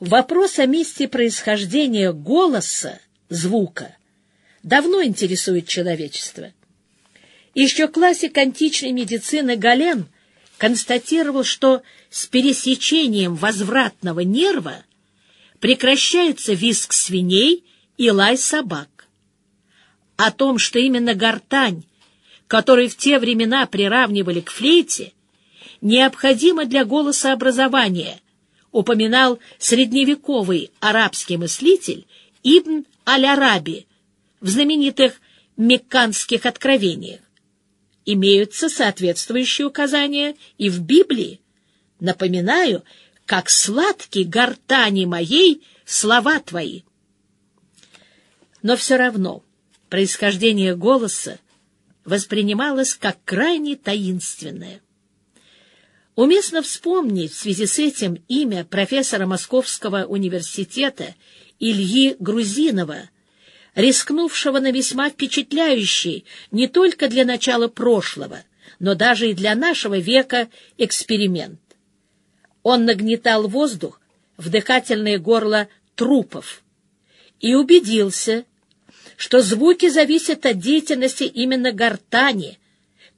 Вопрос о месте происхождения голоса, звука, давно интересует человечество. Еще классик античной медицины Гален констатировал, что с пересечением возвратного нерва прекращается визг свиней и лай собак. О том, что именно гортань, которую в те времена приравнивали к флейте, необходима для голосообразования, упоминал средневековый арабский мыслитель Ибн Аль-Араби в знаменитых Мекканских откровениях. Имеются соответствующие указания и в Библии. Напоминаю, как сладки гортани моей слова твои. Но все равно происхождение голоса воспринималось как крайне таинственное. Уместно вспомнить в связи с этим имя профессора Московского университета Ильи Грузинова, рискнувшего на весьма впечатляющий не только для начала прошлого, но даже и для нашего века эксперимент. Он нагнетал воздух в дыхательное горло трупов и убедился, что звуки зависят от деятельности именно гортани,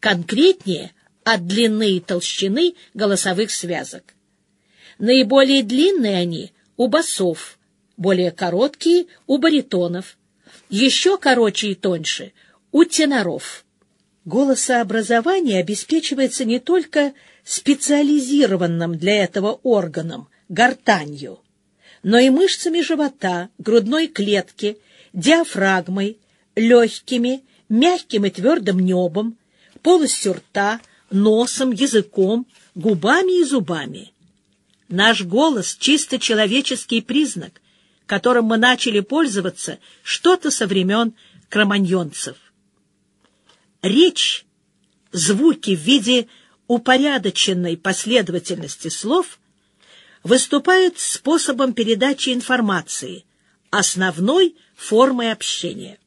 конкретнее от длины и толщины голосовых связок. Наиболее длинные они у басов, более короткие у баритонов, еще короче и тоньше у теноров. Голосообразование обеспечивается не только специализированным для этого органом, гортанью, но и мышцами живота, грудной клетки, диафрагмой, легкими, мягким и твердым небом, полостью рта, носом, языком, губами и зубами. Наш голос — чисто человеческий признак, которым мы начали пользоваться что-то со времен кроманьонцев. Речь, звуки в виде упорядоченной последовательности слов выступают способом передачи информации, основной формой общения.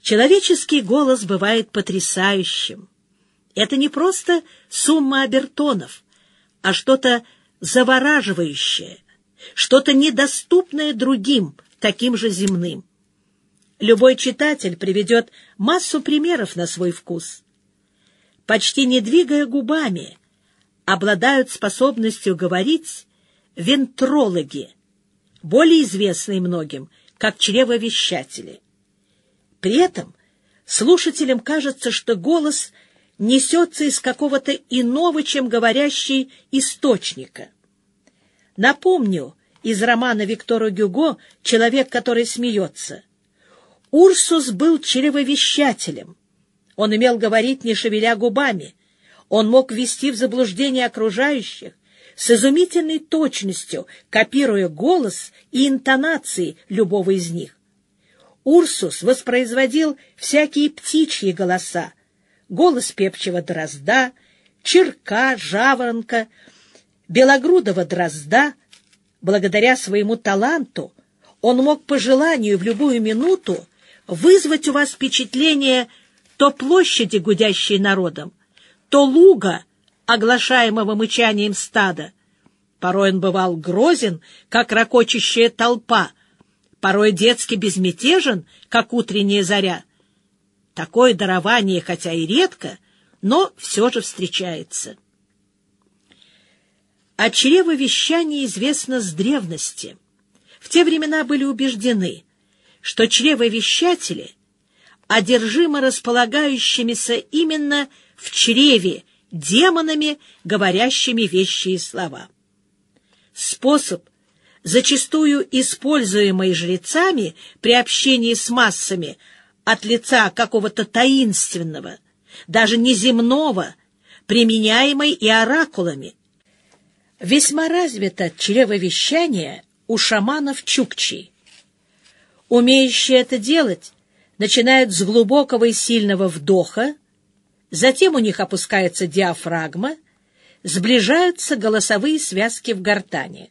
Человеческий голос бывает потрясающим. Это не просто сумма обертонов, а что-то завораживающее, что-то недоступное другим, таким же земным. Любой читатель приведет массу примеров на свой вкус почти не двигая губами, обладают способностью говорить вентрологи, более известные многим, как чревовещатели. При этом слушателям кажется, что голос несется из какого-то иного, чем говорящий источника. Напомню из романа Виктора Гюго «Человек, который смеется». Урсус был чревовещателем, он умел говорить, не шевеля губами. Он мог ввести в заблуждение окружающих, с изумительной точностью копируя голос и интонации любого из них. Урсус воспроизводил всякие птичьи голоса, голос певчего дрозда, черка, жаворонка, белогрудого дрозда. Благодаря своему таланту он мог по желанию в любую минуту вызвать у вас впечатление то площади, гудящей народом, то луга, оглашаемого мычанием стада. Порой он бывал грозен, как ракочущая толпа, порой детски безмятежен, как утренняя заря. Такое дарование, хотя и редко, но все же встречается. О чревовещании известно с древности. В те времена были убеждены, что чревовещатели одержимо располагающимися именно в чреве демонами, говорящими вещи и слова. Способ, зачастую используемый жрецами при общении с массами от лица какого-то таинственного, даже неземного, применяемый и оракулами. Весьма развито чревовещание у шаманов Чукчи. Умеющие это делать, начинают с глубокого и сильного вдоха, затем у них опускается диафрагма, сближаются голосовые связки в гортани.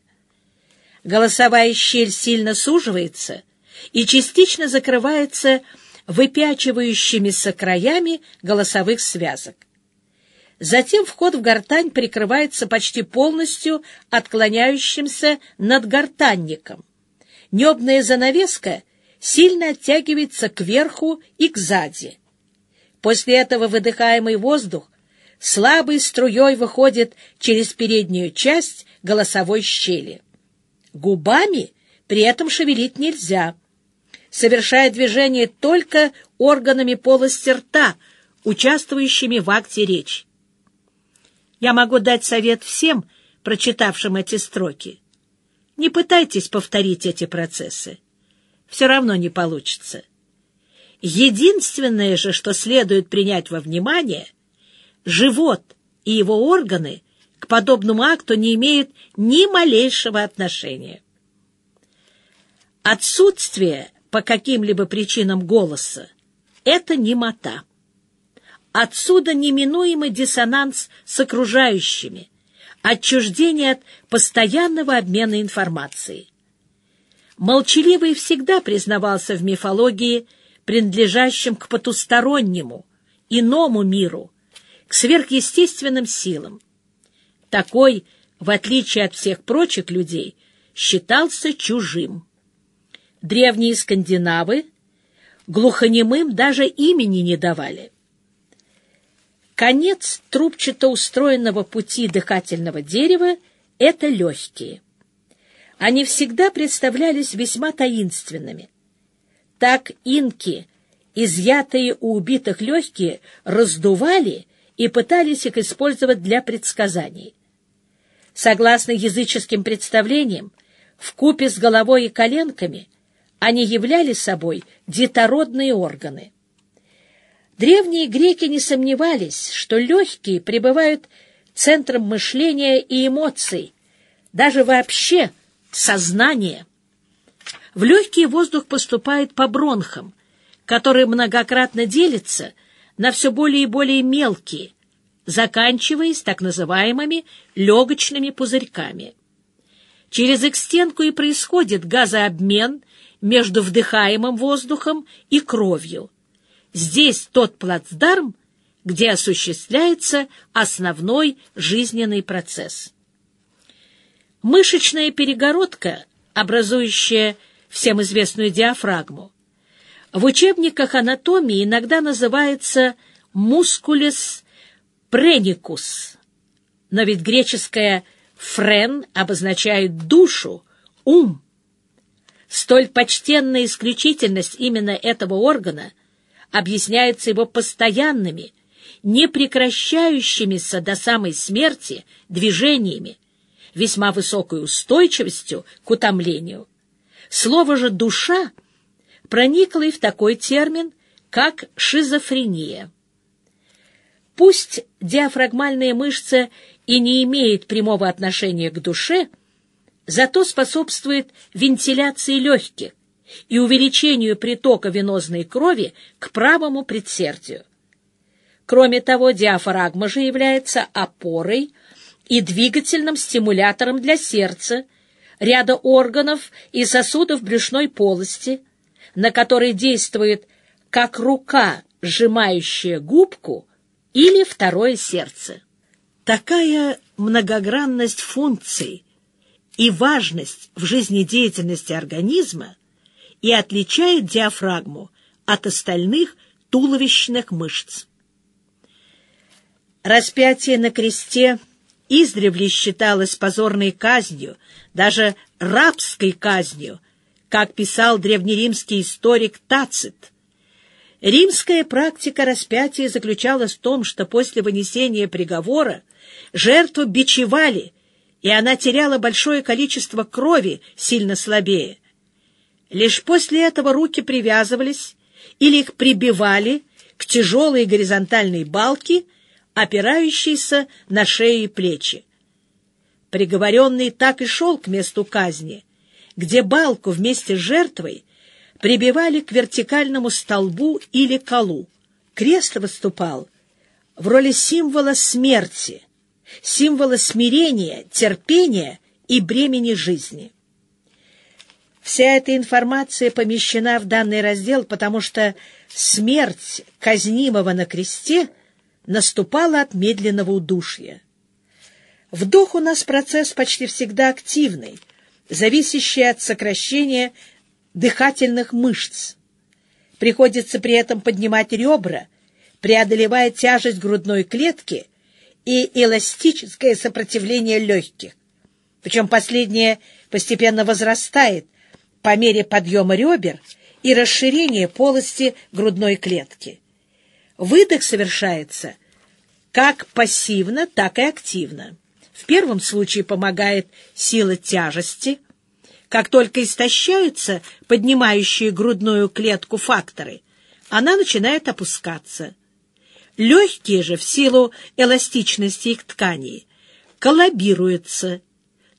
Голосовая щель сильно суживается и частично закрывается выпячивающимися краями голосовых связок. Затем вход в гортань прикрывается почти полностью отклоняющимся надгортанником. Небная занавеска сильно оттягивается кверху и к сзади. После этого выдыхаемый воздух слабой струей выходит через переднюю часть голосовой щели. Губами при этом шевелить нельзя, совершая движение только органами полости рта, участвующими в акте речи. Я могу дать совет всем, прочитавшим эти строки. Не пытайтесь повторить эти процессы. Все равно не получится. Единственное же, что следует принять во внимание, живот и его органы к подобному акту не имеют ни малейшего отношения. Отсутствие по каким-либо причинам голоса — это немота. Отсюда неминуемый диссонанс с окружающими, отчуждение от постоянного обмена информацией. Молчаливый всегда признавался в мифологии принадлежащим к потустороннему, иному миру, к сверхъестественным силам. Такой, в отличие от всех прочих людей, считался чужим. Древние скандинавы глухонемым даже имени не давали. Конец трубчато устроенного пути дыхательного дерева — это легкие. Они всегда представлялись весьма таинственными. Так инки, изъятые у убитых легкие, раздували и пытались их использовать для предсказаний. Согласно языческим представлениям, в купе с головой и коленками они являли собой детородные органы. Древние греки не сомневались, что легкие пребывают центром мышления и эмоций, даже вообще сознания. В легкий воздух поступает по бронхам, которые многократно делятся на все более и более мелкие, заканчиваясь так называемыми легочными пузырьками. Через их стенку и происходит газообмен между вдыхаемым воздухом и кровью – Здесь тот плацдарм, где осуществляется основной жизненный процесс. Мышечная перегородка, образующая всем известную диафрагму, в учебниках анатомии иногда называется мускулес преникус, но ведь греческое «френ» обозначает душу, ум. Столь почтенная исключительность именно этого органа – объясняется его постоянными, не прекращающимися до самой смерти движениями, весьма высокой устойчивостью к утомлению. Слово же «душа» проникло и в такой термин, как шизофрения. Пусть диафрагмальная мышца и не имеет прямого отношения к душе, зато способствует вентиляции легких, и увеличению притока венозной крови к правому предсердию. Кроме того, диафрагма же является опорой и двигательным стимулятором для сердца, ряда органов и сосудов брюшной полости, на которые действует как рука, сжимающая губку, или второе сердце. Такая многогранность функций и важность в жизнедеятельности организма и отличает диафрагму от остальных туловищных мышц. Распятие на кресте издревле считалось позорной казнью, даже рабской казнью, как писал древнеримский историк Тацит. Римская практика распятия заключалась в том, что после вынесения приговора жертву бичевали, и она теряла большое количество крови, сильно слабее. Лишь после этого руки привязывались или их прибивали к тяжелой горизонтальной балке, опирающейся на шею и плечи. Приговоренный так и шел к месту казни, где балку вместе с жертвой прибивали к вертикальному столбу или колу. Крест выступал в роли символа смерти, символа смирения, терпения и бремени жизни. Вся эта информация помещена в данный раздел, потому что смерть казнимого на кресте наступало от медленного удушья. Вдох у нас процесс почти всегда активный, зависящий от сокращения дыхательных мышц. Приходится при этом поднимать ребра, преодолевая тяжесть грудной клетки и эластическое сопротивление легких. Причем последнее постепенно возрастает по мере подъема ребер и расширения полости грудной клетки. Выдох совершается как пассивно, так и активно. В первом случае помогает сила тяжести. Как только истощаются поднимающие грудную клетку факторы, она начинает опускаться. Легкие же в силу эластичности их тканей коллабируются,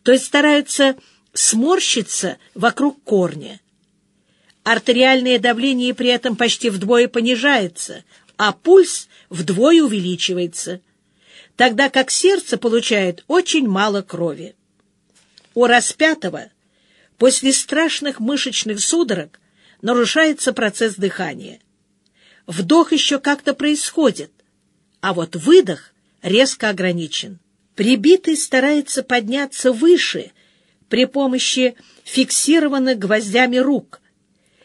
то есть стараются сморщиться вокруг корня. Артериальное давление при этом почти вдвое понижается, а пульс вдвое увеличивается, тогда как сердце получает очень мало крови. У распятого после страшных мышечных судорог нарушается процесс дыхания. Вдох еще как-то происходит, а вот выдох резко ограничен. Прибитый старается подняться выше при помощи фиксированных гвоздями рук.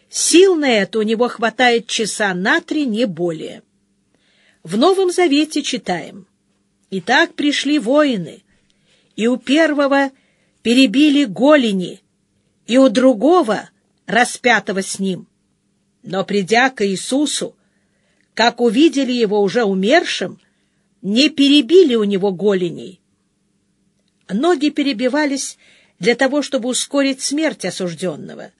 Сил на это у него хватает часа на три, не более. В Новом Завете читаем. «И так пришли воины, и у первого перебили голени, и у другого, распятого с ним. Но, придя к Иисусу, как увидели его уже умершим, не перебили у него голеней. Ноги перебивались для того, чтобы ускорить смерть осужденного.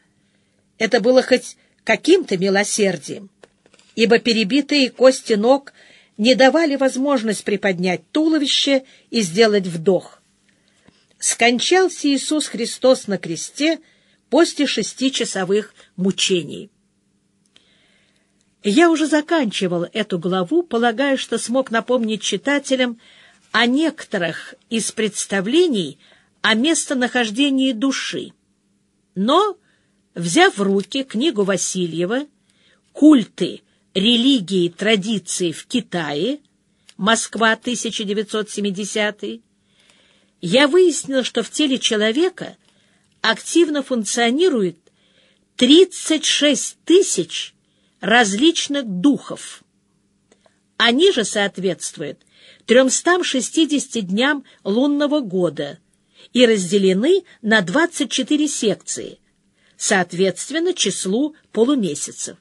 Это было хоть каким-то милосердием, ибо перебитые кости ног не давали возможность приподнять туловище и сделать вдох. Скончался Иисус Христос на кресте после шестичасовых мучений. Я уже заканчивал эту главу, полагая, что смог напомнить читателям о некоторых из представлений о местонахождении души. Но, взяв в руки книгу Васильева «Культы, религии традиции в Китае», Москва, 1970 я выяснил, что в теле человека активно функционирует 36 тысяч различных духов. Они же соответствуют 360 дням лунного года и разделены на 24 секции, соответственно числу полумесяцев.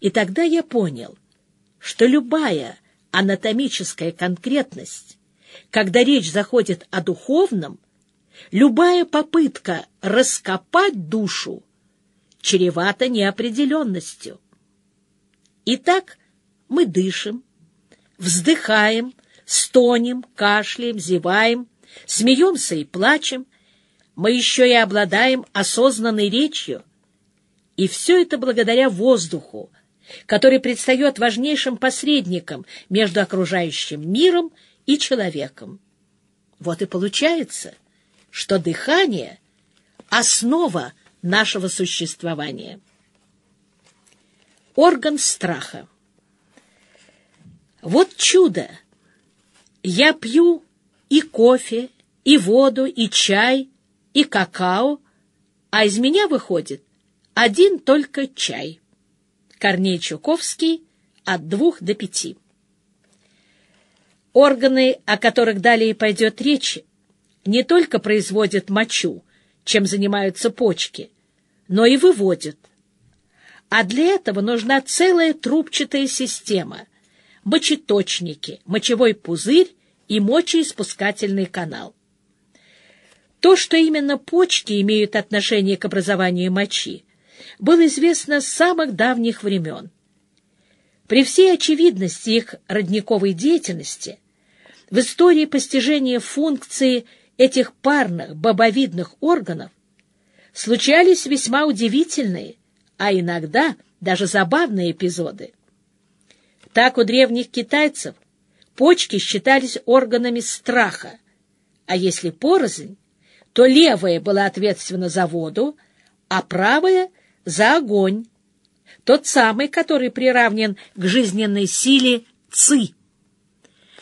И тогда я понял, что любая анатомическая конкретность, когда речь заходит о духовном, любая попытка раскопать душу чревато неопределенностью. Итак, мы дышим, вздыхаем, стонем, кашляем, зеваем, смеемся и плачем, мы еще и обладаем осознанной речью. И все это благодаря воздуху, который предстает важнейшим посредником между окружающим миром и человеком. Вот и получается, что дыхание — основа нашего существования. Орган страха. Вот чудо! Я пью и кофе, и воду, и чай, и какао, а из меня выходит один только чай. Корней Чуковский от двух до пяти. Органы, о которых далее пойдет речь, не только производят мочу, чем занимаются почки, но и выводят. А для этого нужна целая трубчатая система – мочеточники, мочевой пузырь и мочеиспускательный канал. То, что именно почки имеют отношение к образованию мочи, было известно с самых давних времен. При всей очевидности их родниковой деятельности в истории постижения функции этих парных бобовидных органов случались весьма удивительные, а иногда даже забавные эпизоды. Так у древних китайцев почки считались органами страха, а если порознь, то левая была ответственна за воду, а правая — за огонь, тот самый, который приравнен к жизненной силе ци.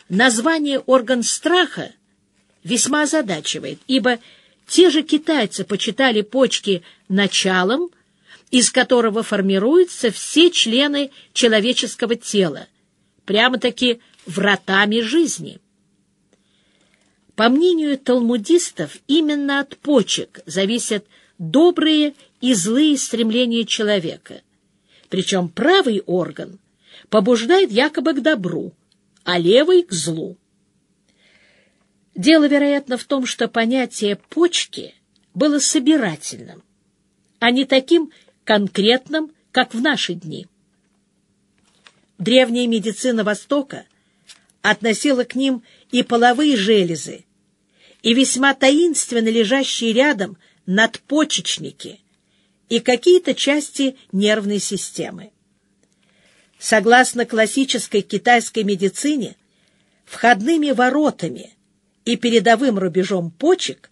Название «орган страха» весьма озадачивает, ибо те же китайцы почитали почки началом, из которого формируются все члены человеческого тела, прямо-таки вратами жизни. По мнению талмудистов, именно от почек зависят добрые и злые стремления человека. Причем правый орган побуждает якобы к добру, а левый — к злу. Дело, вероятно, в том, что понятие «почки» было собирательным, а не таким конкретным, как в наши дни. Древняя медицина Востока относила к ним и половые железы, и весьма таинственно лежащие рядом надпочечники, и какие-то части нервной системы. Согласно классической китайской медицине, входными воротами и передовым рубежом почек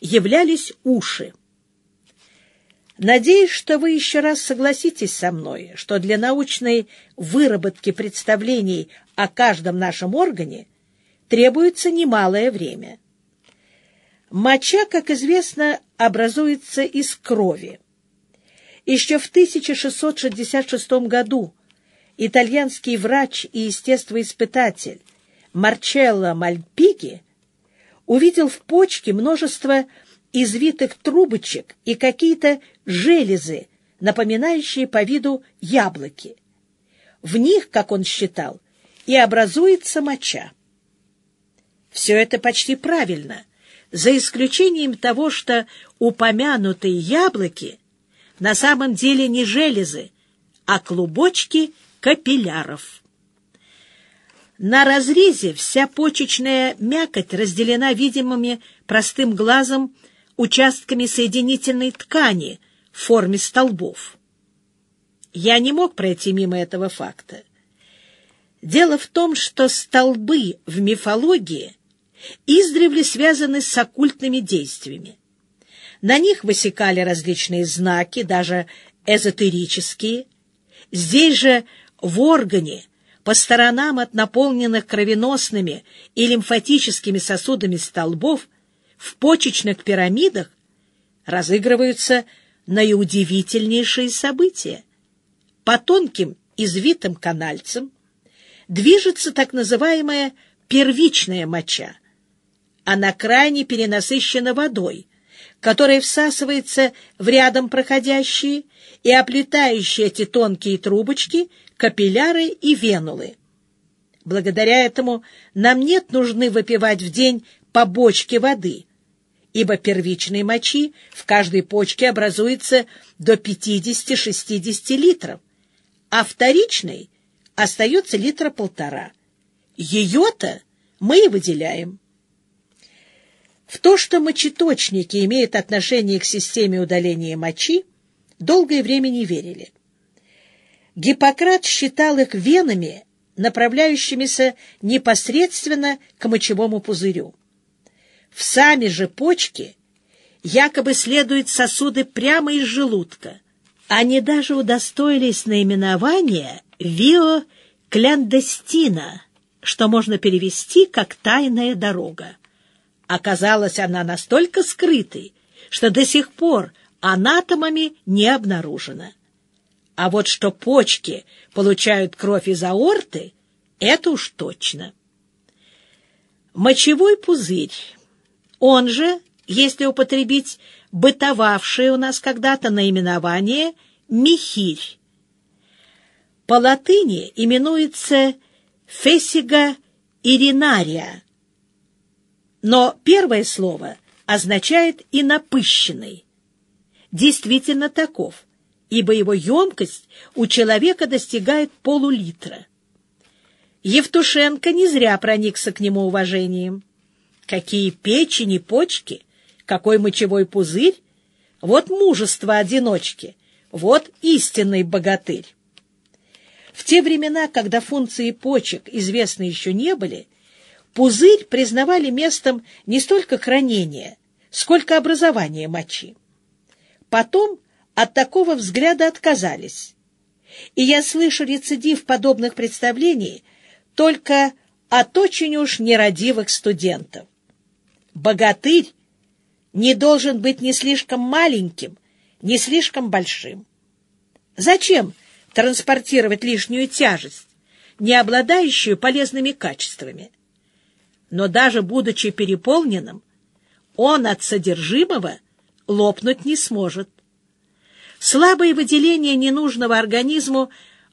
являлись уши. Надеюсь, что вы еще раз согласитесь со мной, что для научной выработки представлений о каждом нашем органе требуется немалое время. Моча, как известно, образуется из крови. Еще в 1666 году итальянский врач и естествоиспытатель Марчелло Мальпиги увидел в почке множество извитых трубочек и какие-то железы, напоминающие по виду яблоки. В них, как он считал, и образуется моча. Все это почти правильно, за исключением того, что упомянутые яблоки на самом деле не железы, а клубочки капилляров. На разрезе вся почечная мякоть разделена видимыми простым глазом участками соединительной ткани в форме столбов. Я не мог пройти мимо этого факта. Дело в том, что столбы в мифологии издревле связаны с оккультными действиями. На них высекали различные знаки, даже эзотерические. Здесь же в органе, по сторонам от наполненных кровеносными и лимфатическими сосудами столбов, в почечных пирамидах разыгрываются наиудивительнейшие события. По тонким извитым канальцам движется так называемая первичная моча. Она крайне перенасыщена водой, которая всасывается в рядом проходящие и оплетающие эти тонкие трубочки капилляры и венулы. Благодаря этому нам нет нужды выпивать в день по бочке воды, ибо первичной мочи в каждой почке образуется до 50-60 литров, а вторичной остается литра полтора. Ее-то мы и выделяем. В то, что мочеточники имеют отношение к системе удаления мочи, долгое время не верили. Гиппократ считал их венами, направляющимися непосредственно к мочевому пузырю. В сами же почки якобы следуют сосуды прямо из желудка. Они даже удостоились наименования «вио кляндестина», что можно перевести как «тайная дорога». Оказалась она настолько скрытой, что до сих пор анатомами не обнаружена. А вот что почки получают кровь из аорты, это уж точно. Мочевой пузырь он же, если употребить бытовавшее у нас когда-то наименование «михирь». По латыни именуется «фесига иринария», но первое слово означает «и напыщенный». Действительно таков, ибо его емкость у человека достигает полулитра. Евтушенко не зря проникся к нему уважением. Какие печени, почки, какой мочевой пузырь! Вот мужество одиночки, вот истинный богатырь. В те времена, когда функции почек известны еще не были, пузырь признавали местом не столько хранения, сколько образования мочи. Потом от такого взгляда отказались. И я слышу рецидив подобных представлений только от очень уж нерадивых студентов. Богатырь не должен быть ни слишком маленьким, ни слишком большим. Зачем транспортировать лишнюю тяжесть, не обладающую полезными качествами? Но даже будучи переполненным, он от содержимого лопнуть не сможет. Слабое выделение ненужного организму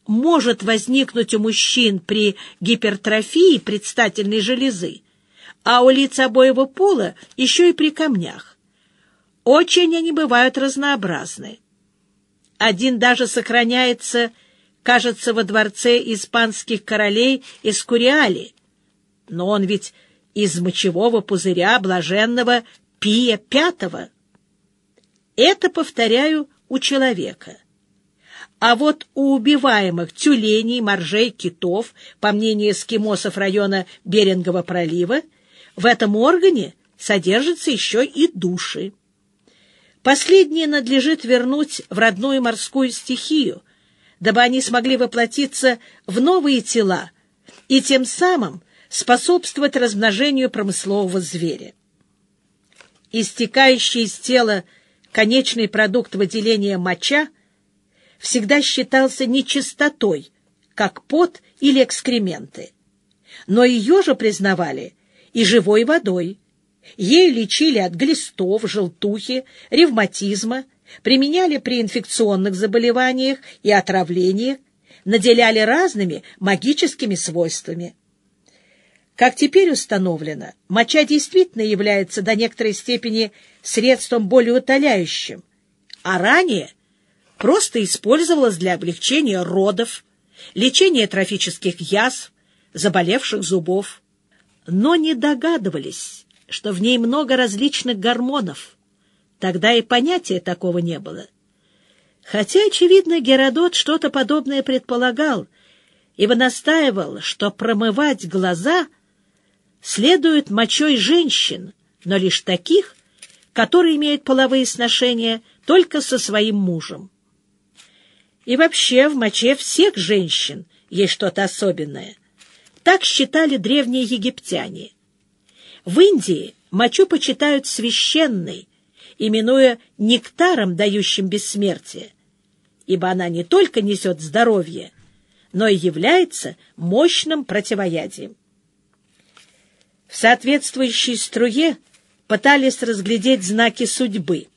может возникнуть у мужчин при гипертрофии предстательной железы, а у лиц обоего пола еще и при камнях. Очень они бывают разнообразны. Один даже сохраняется, кажется, во дворце испанских королей Эскуриали, но он ведь из мочевого пузыря блаженного Пия Пятого. Это, повторяю, у человека. А вот у убиваемых тюленей, моржей, китов, по мнению эскимосов района Берингового пролива, в этом органе содержатся еще и души. Последние надлежит вернуть в родную морскую стихию, дабы они смогли воплотиться в новые тела и тем самым способствовать размножению промыслового зверя. Истекающий из тела конечный продукт выделения моча всегда считался нечистотой, как пот или экскременты. Но ее же признавали и живой водой. Ею лечили от глистов, желтухи, ревматизма, применяли при инфекционных заболеваниях и отравлениях, наделяли разными магическими свойствами. Как теперь установлено, моча действительно является до некоторой степени средством более утоляющим, а ранее просто использовалась для облегчения родов, лечения трофических язв, заболевших зубов. Но не догадывались, что в ней много различных гормонов. Тогда и понятия такого не было. Хотя, очевидно, Геродот что-то подобное предполагал, ибо настаивал, что промывать глаза — следует мочой женщин, но лишь таких, которые имеют половые сношения только со своим мужем. И вообще в моче всех женщин есть что-то особенное. Так считали древние египтяне. В Индии мочу почитают священной, именуя нектаром, дающим бессмертие, ибо она не только несет здоровье, но и является мощным противоядием. В соответствующей струе пытались разглядеть знаки судьбы.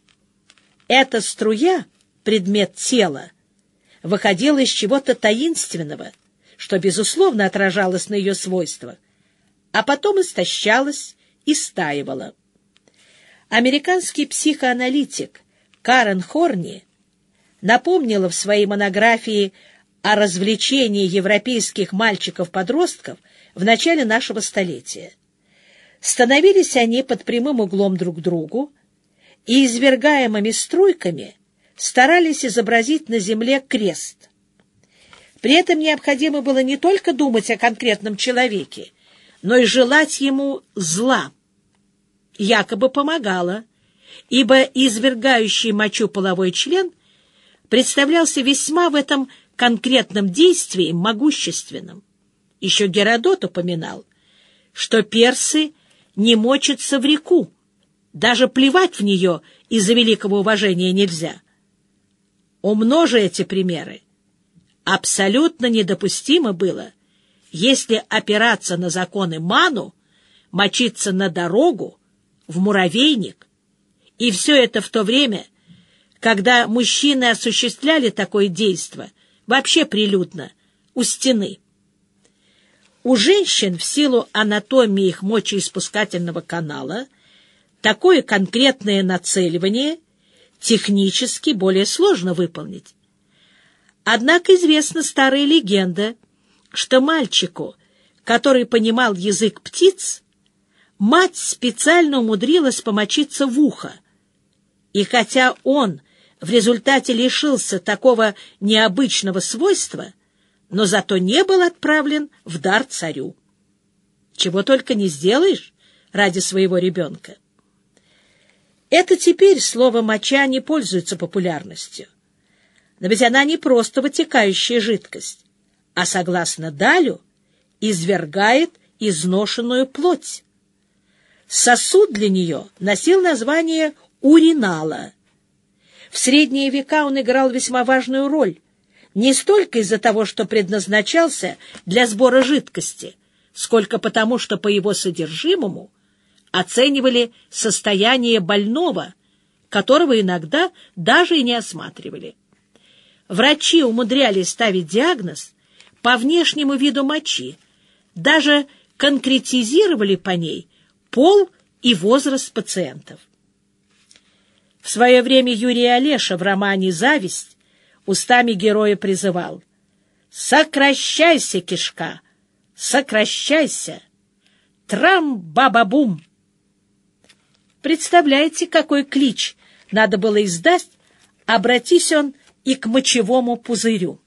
Эта струя, предмет тела, выходила из чего-то таинственного, что, безусловно, отражалось на ее свойствах, а потом истощалась и стаивала. Американский психоаналитик Карен Хорни напомнила в своей монографии о развлечении европейских мальчиков-подростков в начале нашего столетия. Становились они под прямым углом друг к другу и извергаемыми струйками старались изобразить на земле крест. При этом необходимо было не только думать о конкретном человеке, но и желать ему зла. Якобы помогало, ибо извергающий мочу половой член представлялся весьма в этом конкретном действии могущественным. Еще Геродот упоминал, что персы не мочится в реку. Даже плевать в нее из-за великого уважения нельзя. Умножи эти примеры. Абсолютно недопустимо было, если опираться на законы Ману, мочиться на дорогу, в муравейник. И все это в то время, когда мужчины осуществляли такое действо, вообще прилюдно, у стены. У женщин в силу анатомии их мочеиспускательного канала такое конкретное нацеливание технически более сложно выполнить. Однако известна старая легенда, что мальчику, который понимал язык птиц, мать специально умудрилась помочиться в ухо. И хотя он в результате лишился такого необычного свойства, но зато не был отправлен в дар царю. Чего только не сделаешь ради своего ребенка. Это теперь слово «моча» не пользуется популярностью. Но ведь она не просто вытекающая жидкость, а, согласно Далю, извергает изношенную плоть. Сосуд для нее носил название уринала. В средние века он играл весьма важную роль, не столько из-за того, что предназначался для сбора жидкости, сколько потому, что по его содержимому оценивали состояние больного, которого иногда даже и не осматривали. Врачи умудрялись ставить диагноз по внешнему виду мочи, даже конкретизировали по ней пол и возраст пациентов. В свое время Юрий Олеша в романе «Зависть» устами героя призывал «Сокращайся, кишка! Сокращайся! Трам-баба-бум!» Представляете, какой клич надо было издать, обратись он и к мочевому пузырю.